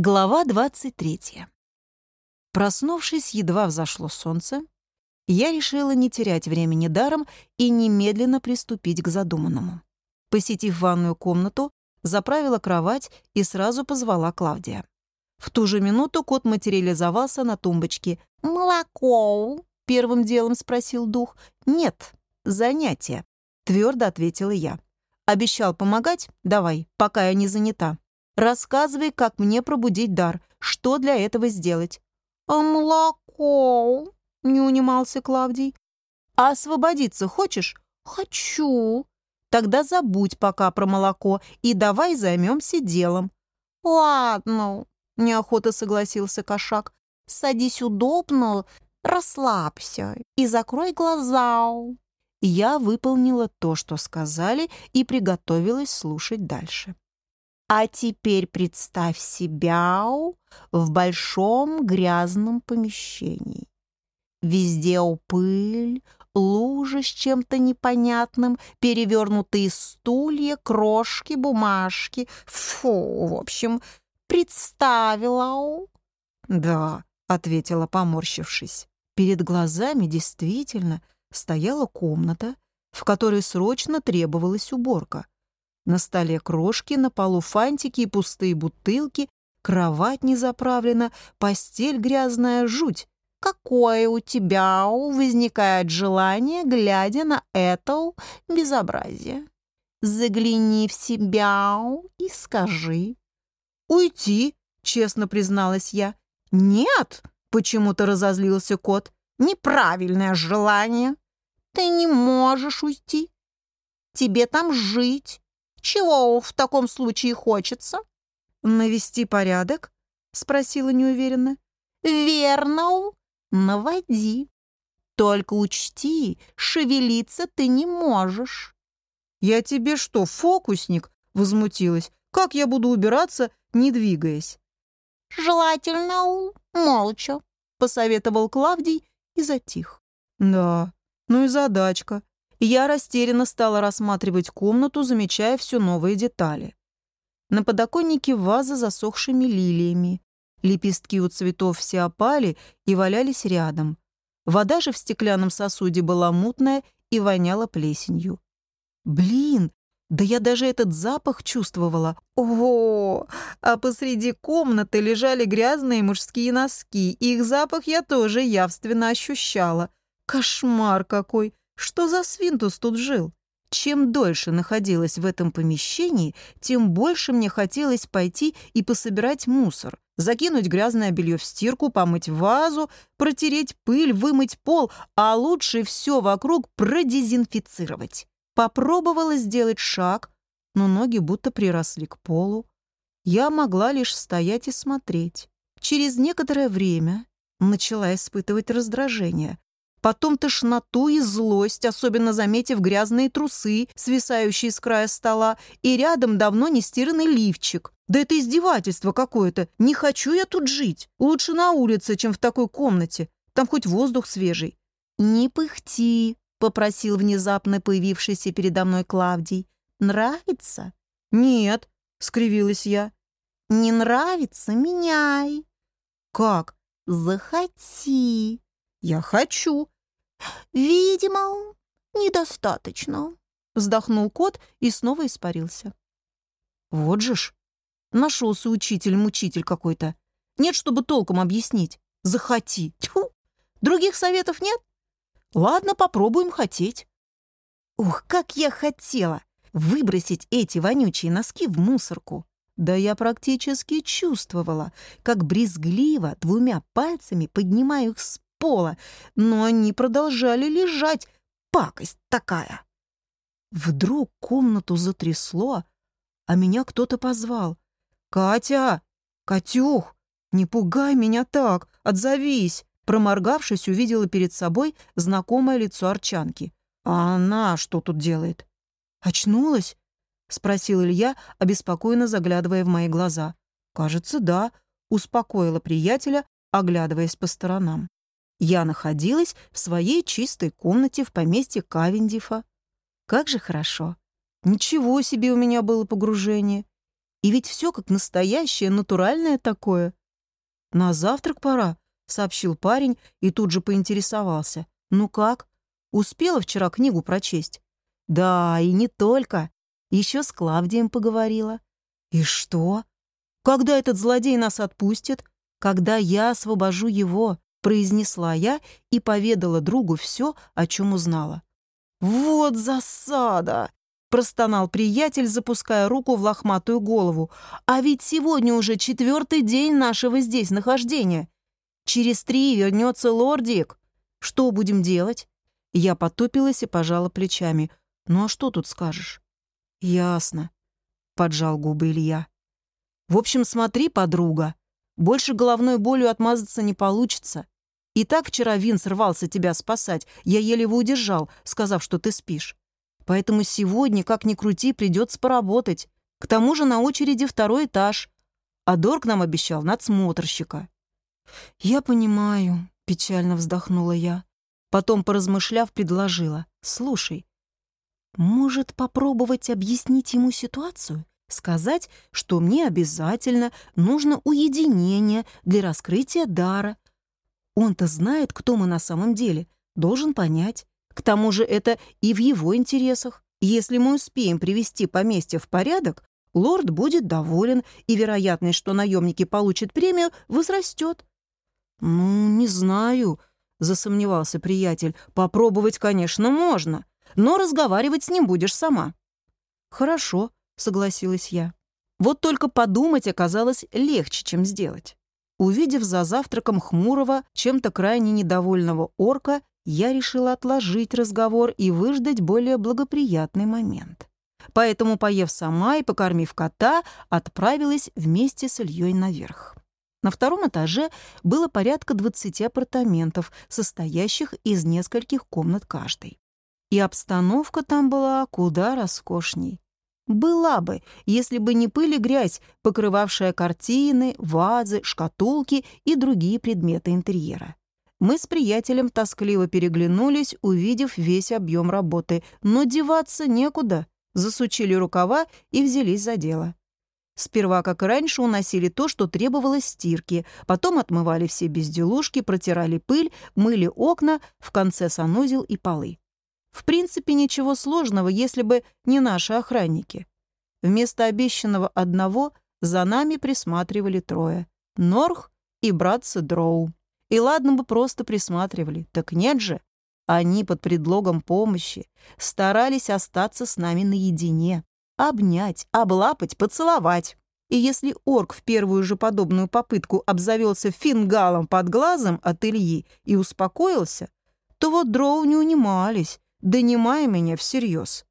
Глава 23. Проснувшись, едва взошло солнце, я решила не терять времени даром и немедленно приступить к задуманному. Посетив ванную комнату, заправила кровать и сразу позвала Клавдия. В ту же минуту кот материализовался на тумбочке. «Молоко?» — первым делом спросил дух. «Нет, занятие», — твердо ответила я. «Обещал помогать? Давай, пока я не занята». Рассказывай, как мне пробудить дар. Что для этого сделать?» «А молоко?» — не унимался Клавдий. «А освободиться хочешь?» «Хочу». «Тогда забудь пока про молоко и давай займемся делом». «Ладно», — неохотно согласился кошак. «Садись удобно, расслабься и закрой глаза». Я выполнила то, что сказали, и приготовилась слушать дальше. А теперь представь себя в большом грязном помещении. Везде пыль, лужи с чем-то непонятным, перевернутые стулья, крошки, бумажки. Фу, в общем, представила. Да, ответила, поморщившись. Перед глазами действительно стояла комната, в которой срочно требовалась уборка. На столе крошки, на полу фантики и пустые бутылки, кровать не заправлена, постель грязная, жуть. Какое у тебя возникает желание, глядя на это безобразие? Загляни в себя и скажи. «Уйти», — честно призналась я. «Нет», — почему-то разозлился кот, — «неправильное желание. Ты не можешь уйти. Тебе там жить. Чего в таком случае хочется? Навести порядок? Спросила неуверенно. Верно, наводи. Только учти, шевелиться ты не можешь. Я тебе что, фокусник? Возмутилась. Как я буду убираться, не двигаясь? Желательно молча, посоветовал Клавдий и затих. Да, ну и задачка. Я растерянно стала рассматривать комнату, замечая все новые детали. На подоконнике ваза с засохшими лилиями. Лепестки у цветов все опали и валялись рядом. Вода же в стеклянном сосуде была мутная и воняла плесенью. Блин, да я даже этот запах чувствовала. О, а посреди комнаты лежали грязные мужские носки. Их запах я тоже явственно ощущала. Кошмар какой! Что за свинтус тут жил? Чем дольше находилась в этом помещении, тем больше мне хотелось пойти и пособирать мусор, закинуть грязное белье в стирку, помыть вазу, протереть пыль, вымыть пол, а лучше все вокруг продезинфицировать. Попробовала сделать шаг, но ноги будто приросли к полу. Я могла лишь стоять и смотреть. Через некоторое время начала испытывать раздражение потом тошноту и злость, особенно заметив грязные трусы, свисающие с края стола, и рядом давно не стиранный лифчик. Да это издевательство какое-то. Не хочу я тут жить. Лучше на улице, чем в такой комнате. Там хоть воздух свежий. «Не пыхти», — попросил внезапно появившийся передо мной Клавдий. «Нравится?» «Нет», — скривилась я. «Не нравится? Меняй». «Как?» «Захоти». «Я хочу». «Видимо, недостаточно», — вздохнул кот и снова испарился. «Вот же ж, нашелся учитель-мучитель какой-то. Нет, чтобы толком объяснить. Захоти. Тьфу. Других советов нет? Ладно, попробуем хотеть». Ух, как я хотела выбросить эти вонючие носки в мусорку. Да я практически чувствовала, как брезгливо двумя пальцами поднимаю их с пола, но они продолжали лежать. Пакость такая. Вдруг комнату затрясло, а меня кто-то позвал. «Катя! Катюх! Не пугай меня так! Отзовись!» Проморгавшись, увидела перед собой знакомое лицо Арчанки. «А она что тут делает?» «Очнулась?» — спросил Илья, обеспокоенно заглядывая в мои глаза. «Кажется, да», — успокоила приятеля, оглядываясь по сторонам. Я находилась в своей чистой комнате в поместье Кавендифа. Как же хорошо. Ничего себе у меня было погружение. И ведь все как настоящее, натуральное такое. «На завтрак пора», — сообщил парень и тут же поинтересовался. «Ну как? Успела вчера книгу прочесть?» «Да, и не только. Еще с Клавдием поговорила». «И что? Когда этот злодей нас отпустит? Когда я освобожу его», — произнесла я и поведала другу все, о чем узнала. «Вот засада!» — простонал приятель, запуская руку в лохматую голову. «А ведь сегодня уже четвертый день нашего здесь нахождения. Через три вернется лордик. Что будем делать?» Я потупилась и пожала плечами. «Ну а что тут скажешь?» «Ясно», — поджал губы Илья. «В общем, смотри, подруга, больше головной болью отмазаться не получится. И так вчера Вин срвался тебя спасать, я еле его удержал, сказав, что ты спишь. Поэтому сегодня, как ни крути, придется поработать. К тому же на очереди второй этаж. А Дорг нам обещал надсмотрщика». «Я понимаю», — печально вздохнула я. Потом, поразмышляв, предложила. «Слушай, может, попробовать объяснить ему ситуацию? Сказать, что мне обязательно нужно уединение для раскрытия дара. Он-то знает, кто мы на самом деле, должен понять. К тому же это и в его интересах. Если мы успеем привести поместье в порядок, лорд будет доволен, и вероятность, что наемники получат премию, возрастет. «Ну, не знаю», — засомневался приятель. «Попробовать, конечно, можно, но разговаривать с ним будешь сама». «Хорошо», — согласилась я. Вот только подумать оказалось легче, чем сделать. Увидев за завтраком хмурого, чем-то крайне недовольного орка, я решила отложить разговор и выждать более благоприятный момент. Поэтому, поев сама и покормив кота, отправилась вместе с Ильей наверх. На втором этаже было порядка 20 апартаментов, состоящих из нескольких комнат каждой. И обстановка там была куда роскошней. Была бы, если бы не пыль и грязь, покрывавшая картины, вазы, шкатулки и другие предметы интерьера. Мы с приятелем тоскливо переглянулись, увидев весь объем работы, но деваться некуда. Засучили рукава и взялись за дело. Сперва, как и раньше, уносили то, что требовалось стирки, потом отмывали все безделушки, протирали пыль, мыли окна, в конце санузел и полы. В принципе, ничего сложного, если бы не наши охранники. Вместо обещанного одного за нами присматривали трое — Норх и братцы Дроу. И ладно бы просто присматривали, так нет же. Они под предлогом помощи старались остаться с нами наедине, обнять, облапать, поцеловать. И если орк в первую же подобную попытку обзавелся фингалом под глазом от Ильи и успокоился, то вот дроу не унимались, донимая меня всерьез.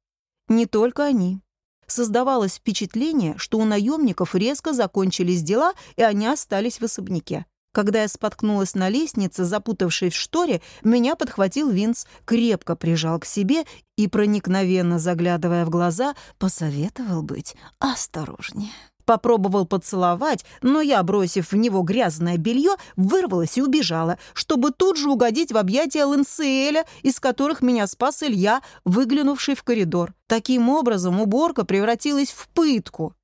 Не только они. Создавалось впечатление, что у наемников резко закончились дела, и они остались в особняке. Когда я споткнулась на лестнице, запутавшись в шторе, меня подхватил Винс, крепко прижал к себе и, проникновенно заглядывая в глаза, посоветовал быть осторожнее. Попробовал поцеловать, но я, бросив в него грязное белье, вырвалась и убежала, чтобы тут же угодить в объятия Лэнсиэля, из которых меня спас Илья, выглянувший в коридор. Таким образом, уборка превратилась в пытку.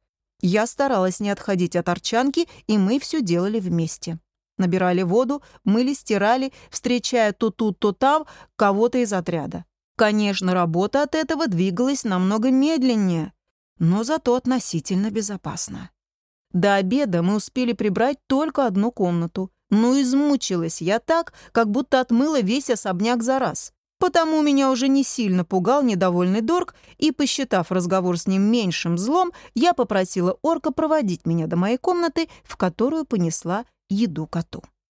Я старалась не отходить от арчанки, и мы все делали вместе. Набирали воду, мыли, стирали, встречая то тут, то там кого-то из отряда. Конечно, работа от этого двигалась намного медленнее, но зато относительно безопасно. До обеда мы успели прибрать только одну комнату, но измучилась я так, как будто отмыла весь особняк за раз. Потому меня уже не сильно пугал недовольный Дорг, и, посчитав разговор с ним меньшим злом, я попросила орка проводить меня до моей комнаты, в которую понесла еду коту.